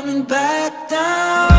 coming back down.